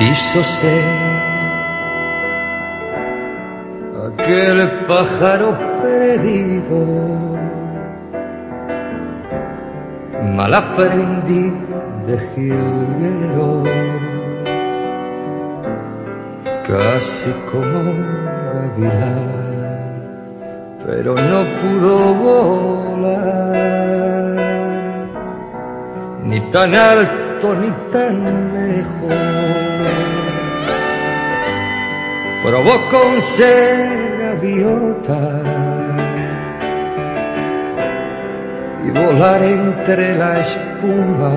quiso ser aquel pájaro perdido, mal aprendiz de jilguero, casi como un gavilán, pero no pudo volar, ni tan alto ni tan lejos probó con ser gaviota y volar entre la espuma.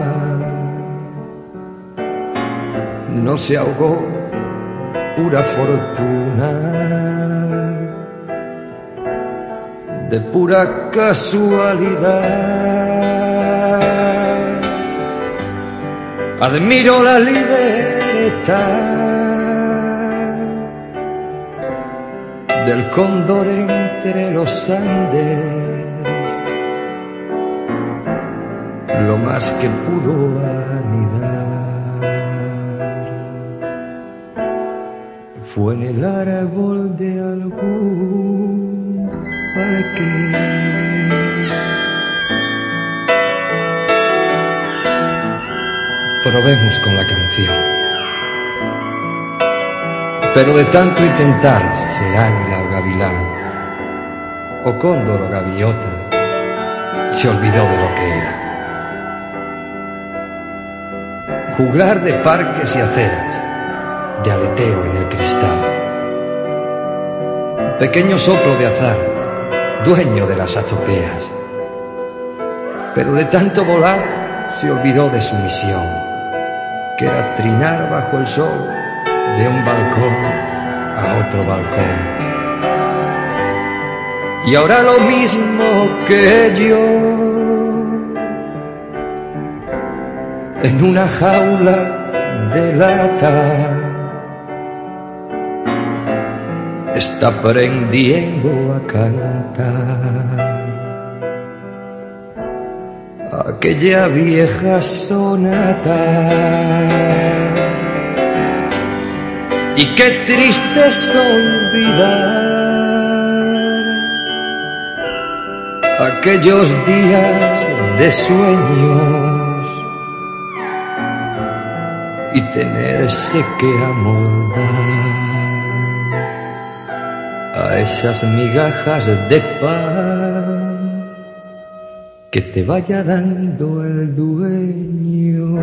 No se ahogó, pura fortuna, de pura casualidad. Admiro la libertad del cóndor entre los Andes, lo más que pudo anidar fue en el árbol de algún parque. Probemos con la canción. Pero de tanto intentar ser águila o gavilán, o cóndor o gaviota, se olvidó de lo que era. Juglar de parques y aceras, de aleteo en el cristal. Pequeño soplo de azar, dueño de las azoteas. Pero de tanto volar se olvidó de su misión, que era trinar bajo el sol de un balcón a otro balcón. Y ahora lo mismo que yo, en una jaula de lata, está aprendiendo a cantar aquella vieja sonata. Y qué triste es olvidar aquellos días de sueños y tenerse que amoldar a esas migajas de pan que te vaya dando el dueño.